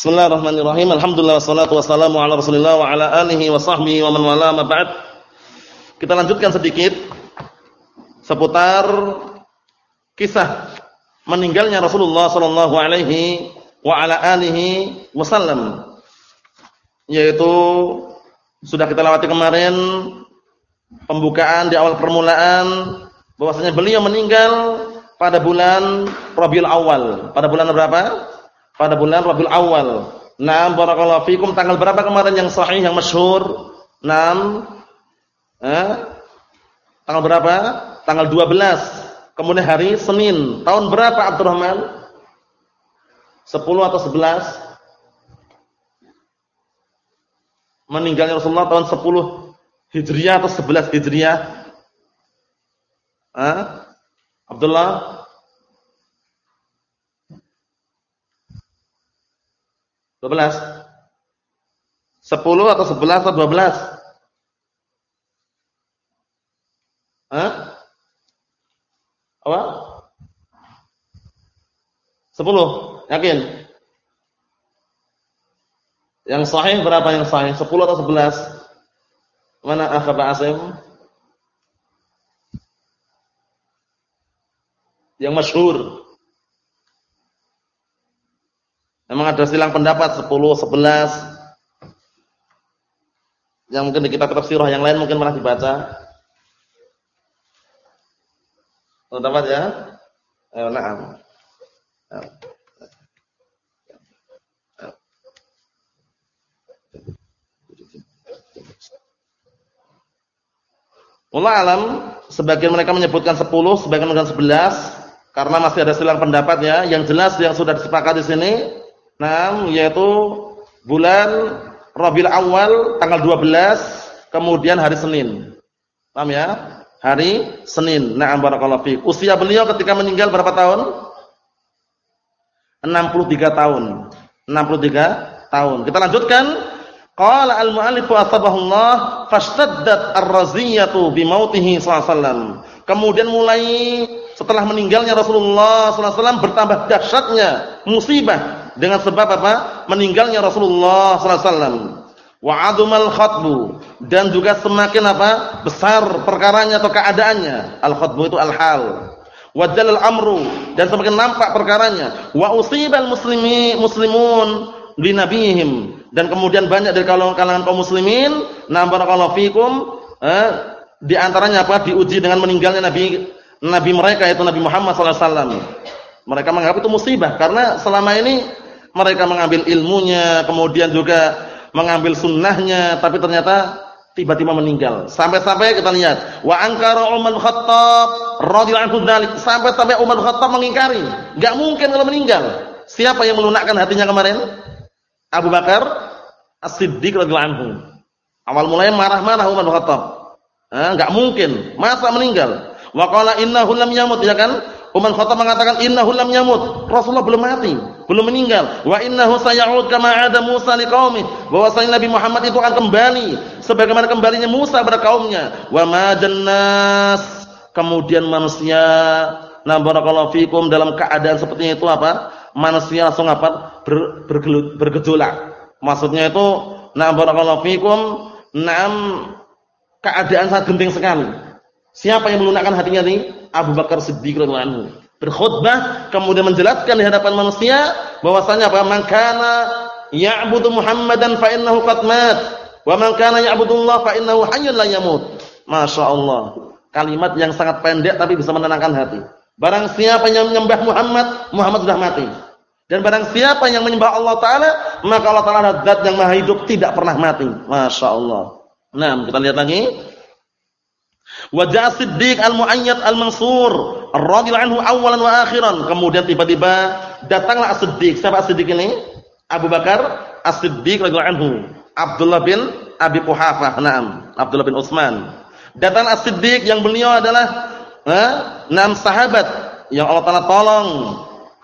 Bismillahirrahmanirrahim. Alhamdulillah wassalatu wassalamu ala Rasulillah wa ala alihi wa sahbihi wa man wala ma ba'd. Kita lanjutkan sedikit seputar kisah meninggalnya Rasulullah sallallahu alaihi wa ala alihi wasallam. Yaitu sudah kita lewati kemarin pembukaan di awal permulaan bahwasanya beliau meninggal pada bulan Rabiul Awal. Pada bulan berapa? Pada bulan Rabiul Awal. Naam barakallahu fikum tanggal berapa kemarin yang sahih yang masyhur? Naam eh? Tanggal berapa? Tanggal 12. Kemudian hari Senin. Tahun berapa Abdurrahman? 10 atau 11? Meninggalnya Rasulullah tahun 10 Hijriah atau 11 Hijriah? Eh? Abdullah 12. 10 atau 11 atau 12? Hah? Apa? 10. Yakin? Yang sahih berapa yang sahih? 10 atau 11? Mana akhaba Asim? Yang masyhur. Memang ada silang pendapat 10, 11. Yang mungkin di kitab-kitab sirah yang lain mungkin pernah dibaca. Pendapat ya? Ayo na'am. Allah alam, sebagian mereka menyebutkan 10, sebagian menyebutkan 11 karena masih ada silang pendapat ya. Yang jelas yang sudah disepakati di sini Nah, yaitu bulan Rabiul Awal tanggal 12, kemudian hari Senin. Paham ya? Hari Senin. Na'am barakallahu fiik. Usia beliau ketika meninggal berapa tahun? 63 tahun. 63 tahun. Kita lanjutkan. Qala al-mu'allifu asbahullah fashtaddat ar-raziyatu bi mautihi sallallahu Kemudian mulai setelah meninggalnya Rasulullah sallallahu bertambah dahsyatnya musibah dengan sebab apa? Meninggalnya Rasulullah sallallahu alaihi wasallam. Wa adumal khatbu dan juga semakin apa? besar perkaranya atau keadaannya. Al khatbu itu al hal. Wa jalal amru dan semakin nampak perkaranya. Wa usibal muslimi muslimun li nabihim dan kemudian banyak dari kalangan kaum muslimin na barakallahu fikum eh, di antaranya apa? diuji dengan meninggalnya nabi nabi mereka yaitu Nabi Muhammad sallallahu alaihi wasallam. Mereka menganggap itu musibah karena selama ini mereka mengambil ilmunya, kemudian juga mengambil sunnahnya, tapi ternyata tiba-tiba meninggal. Sampai-sampai kita lihat, wa ankara Umar Khattab radhiyallahu anhu. Sampai-sampai Umar Khattab mengingkari, enggak mungkin kalau meninggal. Siapa yang melunakkan hatinya kemarin? Abu Bakar As-Siddiq radhiyallahu anhu. Awal mulanya marah-marah Umar Khattab. Eh, enggak mungkin, masa meninggal? Wa qala innahu lam yamut ya kan? Umar Khattab mengatakan innahu lam yamut. Rasulullah belum mati, belum meninggal. Wa innahu sayauд kama ada Musa liqaumi. Bahwasanya Nabi Muhammad itu akan kembali sebagaimana kembalinya Musa pada kaumnya. Wa ma jannas. Kemudian manusia na barakallahu fikum dalam keadaan seperti itu apa? Manusia langsung apa? Ber, bergejolak. Maksudnya itu na barakallahu fikum nam keadaan sangat genting sekali. Siapa yang melunakkan hatinya ini? Abu Bakar Siddiq radhiyallahu anhu. Berkhutbah kemudian menjelaskan di hadapan manusia bahwasanya apa? Man kana ya'budu Muhammadan fa innahu qad mat. Wa man kana ya'budu Allah fa innahu hayyun la yamut. Masyaallah kalimat yang sangat pendek tapi bisa menenangkan hati. Barang siapa yang menyembah Muhammad Muhammad sudah mati. Dan barang siapa yang menyembah Allah taala maka Allah taala adalah zat yang maha hidup tidak pernah mati. Masyaallah nah kita lihat lagi Wajah Siddiq al-Mu'ayyad al-Mansur radhiyallahu anhu awalan wa akhiran. Kemudian tiba-tiba datanglah As-Siddiq. Siapa As-Siddiq ini? Abu Bakar As-Siddiq radhiyallahu anhu. Abdullah bin Abi Quhafah, na'am. Abdullah bin Utsman. Datang As-Siddiq yang beliau adalah eh, enam sahabat yang Allah Taala tolong.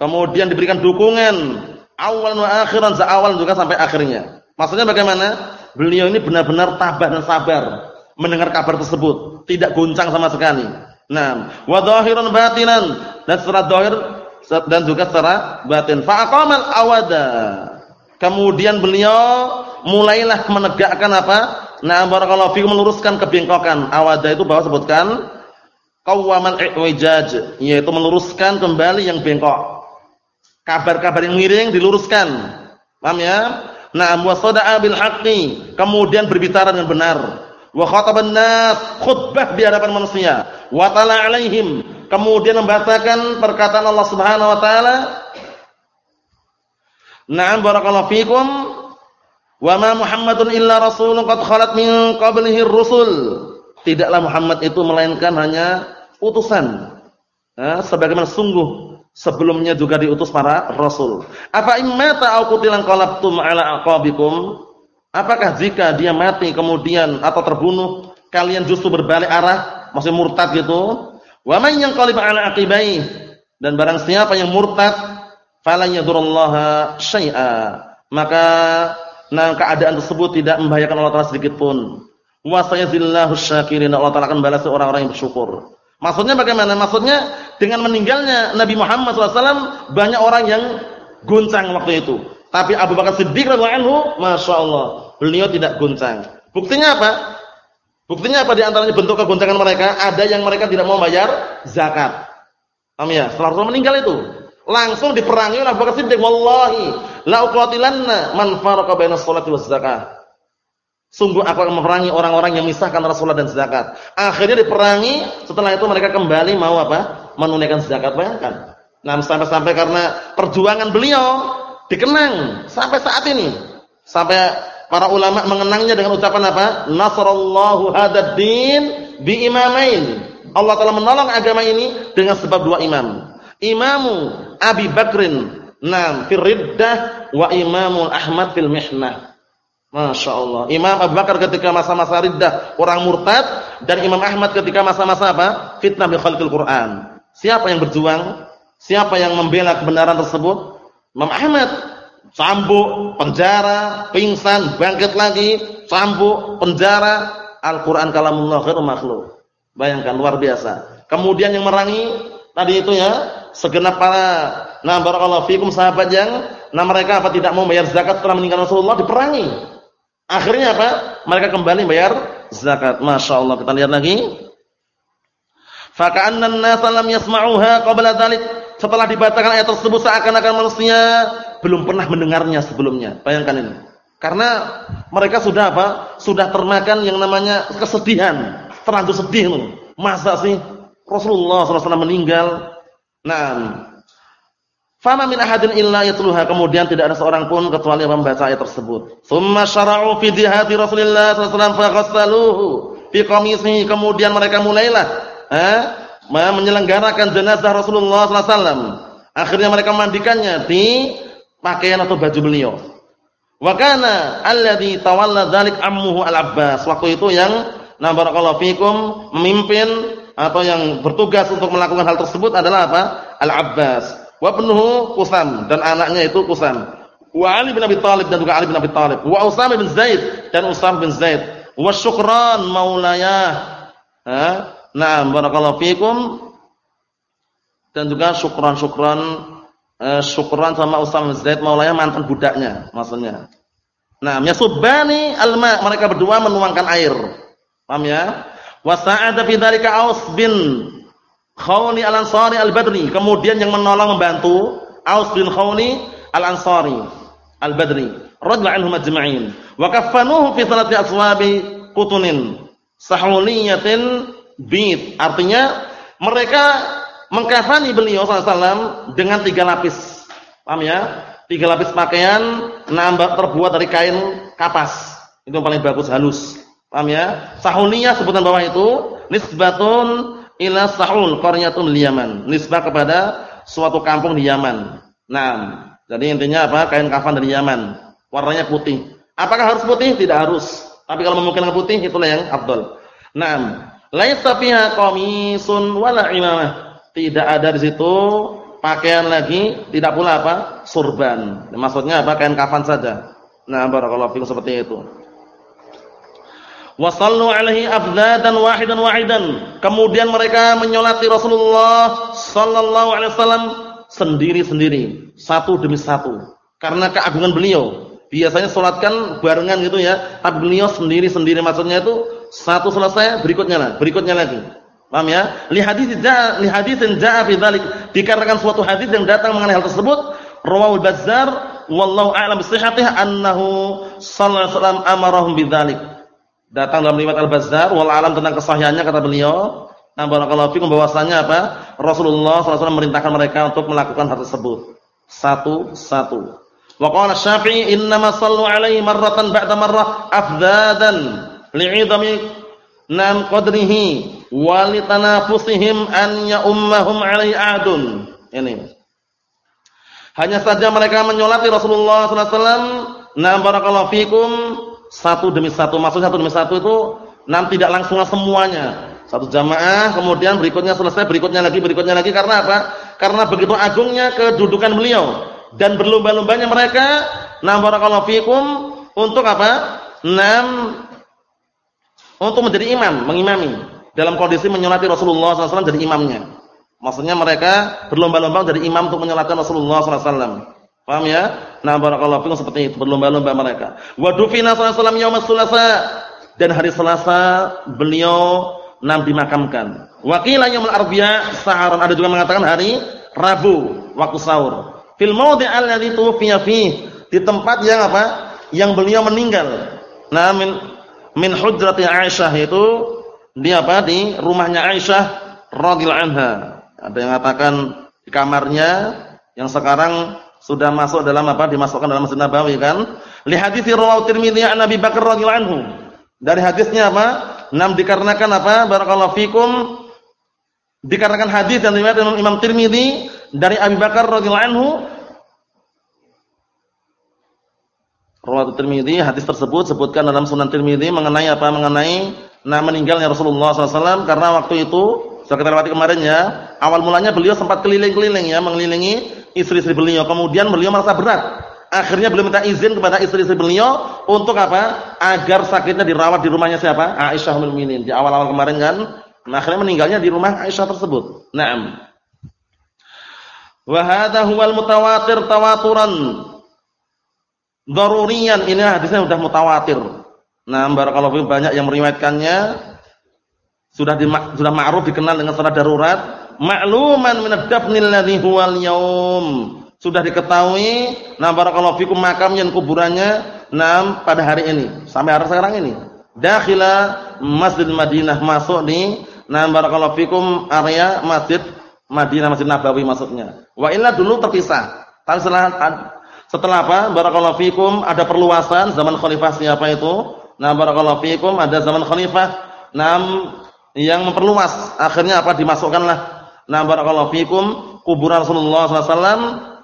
Kemudian diberikan dukungan awalan wa akhiran, seawal juga sampai akhirnya. Maksudnya bagaimana? Beliau ini benar-benar tabah dan sabar mendengar kabar tersebut, tidak goncang sama sekali. Nah, wa batinan dan secara zahir dan juga secara batin. Fa awada. Kemudian beliau mulailah menegakkan apa? Nah, barakallahu fikum meluruskan kebengkokan. Awada itu bawah sebutkan qawwaman i'wijaj, yaitu meluruskan kembali yang bengkok. Kabar-kabar yang miring diluruskan. Paham ya? Nah, wa sada'a bil haqqi, kemudian berbicara dengan benar. Wa khataban nas, khutbah di hadapan manusia. Wa tala 'alaihim, kemudian membacakan perkataan Allah Subhanahu wa taala Na'am barakallahu fikum. Wa ma Muhammadun illa rasulun qad khalat min qablihi rusul. Tidaklah Muhammad itu melainkan hanya utusan. Nah, sebagaimana sungguh sebelumnya juga diutus para rasul. Apa immata au qutilan qalabtum ala aqabikum? Apakah jika dia mati kemudian atau terbunuh kalian justru berbalik arah, masih murtad gitu? Wa man yanqalib ala aqibai? Dan barang siapa yang murtad falan yadurullaha syai'a. Maka nah keadaan tersebut tidak membahayakan Allah Taala sedikit pun. Wa sayazillahu syakirin. Allah Taala akan balas orang-orang yang bersyukur. Maksudnya bagaimana? Maksudnya dengan meninggalnya Nabi Muhammad SAW banyak orang yang guncang waktu itu tapi Abu Bakar Siddiq radhiyallahu anhu masya Allah beliau tidak guncang buktinya apa? Buktinya apa di antaranya bentuk keguncangan mereka? Ada yang mereka tidak mau bayar zakat. Amin ya? Setelah Rasul meninggal itu langsung diperangi oleh Abu Bakar Siddiq. Wallahi la uqatilanna man faraqa bainas salati waz zakah sungguh aku akan memerangi orang-orang yang misahkan Rasulullah dan zakat. Akhirnya diperangi setelah itu mereka kembali mau apa? Menunaikan zakat. Bayangkan. Nah sampai-sampai karena perjuangan beliau dikenang sampai saat ini sampai para ulama mengenangnya dengan ucapan apa nasrallahu hadad din bi imamain Allah telah menolong agama ini dengan sebab dua imam imamu Abi Bakrin nam firriddah wa Imam Ahmad fil mihnah. Masya Allah. Imam Abu Bakar ketika masa-masa riddah orang murtad dan Imam Ahmad ketika masa-masa apa? Fitnah bi khalqil Quran. Siapa yang berjuang? Siapa yang membela kebenaran tersebut? Imam Ahmad. Cambuk, penjara, pingsan, bangkit lagi, cambuk, penjara. Al-Quran kalamullah khairu makhluk. Bayangkan luar biasa. Kemudian yang merangi tadi itu ya segenap para nah barakallahu fikum sahabat yang nah mereka apa tidak mau bayar zakat setelah meninggal Rasulullah diperangi. Akhirnya apa? Mereka kembali bayar zakat. Masya Allah kita lihat lagi. Faka'anna an-nasa lam yasma'uha qabla dzalik. Setelah dibacakan ayat tersebut seakan-akan manusia belum pernah mendengarnya sebelumnya. Bayangkan ini. Karena mereka sudah apa? Sudah termakan yang namanya kesedihan. Terlanjur sedih Masa sih Rasulullah SAW meninggal Naam. Fama min ahadin illa yatluha. Kemudian tidak ada seorang pun kecuali yang membaca ayat tersebut. Tsumma syara'u fi dihati Rasulillah sallallahu alaihi fi qamisihi. Kemudian mereka mulailah eh, menyelenggarakan jenazah Rasulullah sallallahu alaihi wasallam. Akhirnya mereka mandikannya di pakaian atau baju beliau. Wa kana alladhi tawalla dzalik ammuhu al-Abbas. Waktu itu yang na barakallahu fikum memimpin atau yang bertugas untuk melakukan hal tersebut adalah apa? Al-Abbas. Wa ibnuhu Qusam dan anaknya itu Qusam. Wa Ali bin Abi Thalib dan juga Ali bin Abi Thalib. Wa Usama bin Zaid dan Usama bin Zaid. Wa Syukran maulayah. Ha? Naam barakallahu fikum. Dan juga syukran-syukran eh, syukran sama bin Zaid maulayah mantan budaknya maksudnya. Nah, yasubani alma mereka berdua menuangkan air. Paham ya? Wa sa'ada fi dzalika Aus bin Khawni Al-Ansari Al-Badri. Kemudian yang menolong membantu Aus bin Khawni Al-Ansari Al-Badri. Radhiyallahu anhum ajma'in. Wa kaffanuhu fi salati aswabi qutunin sahuliyatin bit. Artinya mereka mengkafani beliau sallallahu dengan tiga lapis. Paham ya? Tiga lapis pakaian nambah terbuat dari kain kapas. Itu yang paling bagus halus. Paham ya? Sahuniyah sebutan bawah itu nisbatun ila sahul qaryatun Yaman. Nisbah kepada suatu kampung di Yaman. Nah, jadi intinya apa? Kain kafan dari Yaman. Warnanya putih. Apakah harus putih? Tidak harus. Tapi kalau memungkinkan putih itulah yang afdal. Naam. Laisa fiha qamisun wala imamah. Tidak ada di situ pakaian lagi, tidak pula apa? surban. Maksudnya apa? Kain kafan saja. Nah, barakallahu fikum seperti itu. Wasallu alaihi afdadan wahidan wahidan. Kemudian mereka menyolati Rasulullah sallallahu alaihi wasallam sendiri-sendiri, satu demi satu. Karena keagungan beliau. Biasanya sholatkan barengan gitu ya. Tapi beliau sendiri-sendiri maksudnya itu satu selesai berikutnya lah, berikutnya lagi. Paham ya? Li hadis ja'a li hadisin ja'a fi dzalik. Dikarenakan suatu hadis yang datang mengenai hal tersebut, rawahul Bazzar wallahu a'lam bisihhatih annahu sallallahu alaihi wasallam amarahum bidzalik. Datang dalam riwayat Al-Bazzar wal alam tentang kesahihannya kata beliau, nah barakallahu fikum bahwasanya apa? Rasulullah sallallahu alaihi wasallam merintahkan mereka untuk melakukan hal tersebut. Satu-satu. Wa qala Syafi'i innama sallu alaihi marratan ba'da marrah afdadan li'idami nam qadrihi walitanafusihim an ya'ummahum alaihi adun. Ini. Hanya saja mereka menyolati Rasulullah sallallahu alaihi wasallam, na barakallahu fikum satu demi satu. Maksud satu demi satu itu nam tidak langsung semuanya. Satu jamaah, kemudian berikutnya selesai, berikutnya lagi, berikutnya lagi karena apa? Karena begitu agungnya kedudukan beliau dan berlomba-lombanya mereka, na barakallahu fikum untuk apa? Nam untuk menjadi imam, mengimami dalam kondisi menyolati Rasulullah SAW jadi imamnya. Maksudnya mereka berlomba-lomba jadi imam untuk menyolatkan Rasulullah SAW. Paham ya? Nah, fikum seperti itu berlomba-lomba mereka. Wa dufina sallallahu alaihi dan hari Selasa beliau nam dimakamkan. Wa qila yaumul arbi'a saharan ada juga mengatakan hari Rabu waktu sahur. Fil mawdi' alladhi tuwfiya fi di tempat yang apa? Yang beliau meninggal. Nah, min min hujrati Aisyah itu di apa di rumahnya Aisyah radhiyallahu anha. Ada yang mengatakan di kamarnya yang sekarang sudah masuk dalam apa dimasukkan dalam Masjid Nabawi kan? Li hadits rawahu Tirmidzi an Abi Bakar radhiyallahu anhu. Dari hadisnya apa? Nam dikarenakan apa? Barakallahu fikum dikarenakan hadis yang diriwayatkan Imam Tirmidzi dari Abi Bakar radhiyallahu anhu Rawahu Tirmidzi hadis tersebut sebutkan dalam Sunan Tirmidzi mengenai apa? Mengenai nah meninggalnya Rasulullah SAW karena waktu itu sudah kita lewati kemarin ya. Awal mulanya beliau sempat keliling-keliling ya, mengelilingi istri-istri beliau. Kemudian beliau merasa berat. Akhirnya beliau minta izin kepada istri-istri beliau untuk apa? Agar sakitnya dirawat di rumahnya siapa? Aisyah ummul Di awal-awal kemarin kan. Nah, akhirnya meninggalnya di rumah Aisyah tersebut. Naam. Wa hadha huwal mutawatir tawaturan darurian ini hadisnya sudah mutawatir. Nah, barakallahu banyak yang meriwayatkannya sudah di, sudah ma'ruf dikenal dengan salat darurat, ma'luman min ad-dafnil ladzi huwal yaum. Sudah diketahui nah barakallahu fikum makamnya dan kuburannya nah pada hari ini sampai hari sekarang ini. Dakhila Masjid Madinah masuk di nah barakallahu fikum area Masjid Madinah Masjid Nabawi maksudnya. Wa illa dulu terpisah. Tapi setelah setelah apa? Barakallahu fikum ada perluasan zaman khalifah siapa itu? Nah, barakallahu fikum ada zaman khalifah nam yang memperluas. Akhirnya apa? Dimasukkanlah nah barakallahu fikum kuburan Rasulullah SAW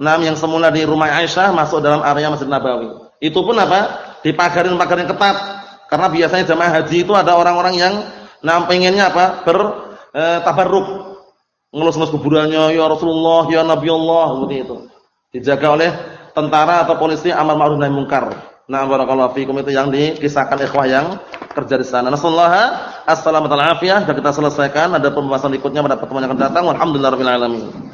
nam yang semula di rumah Aisyah masuk dalam area Masjid Nabawi. Itu pun apa? Dipagarin-pagarin ketat. Karena biasanya jamaah haji itu ada orang-orang yang nam pengennya apa? ber e, tabarruk. Ngelus-ngelus kuburannya ya Rasulullah, ya Nabi Allah seperti itu. Dijaga oleh tentara atau polisi amal ma'ruf nahi munkar. Nah, barakallahu fikum itu yang dikisahkan ikhwah yang kerja di sana. Nasallahu assalamu alaikum. Sudah kita selesaikan. Ada pembahasan berikutnya pada pertemuan yang akan datang. Walhamdulillahirabbil alamin.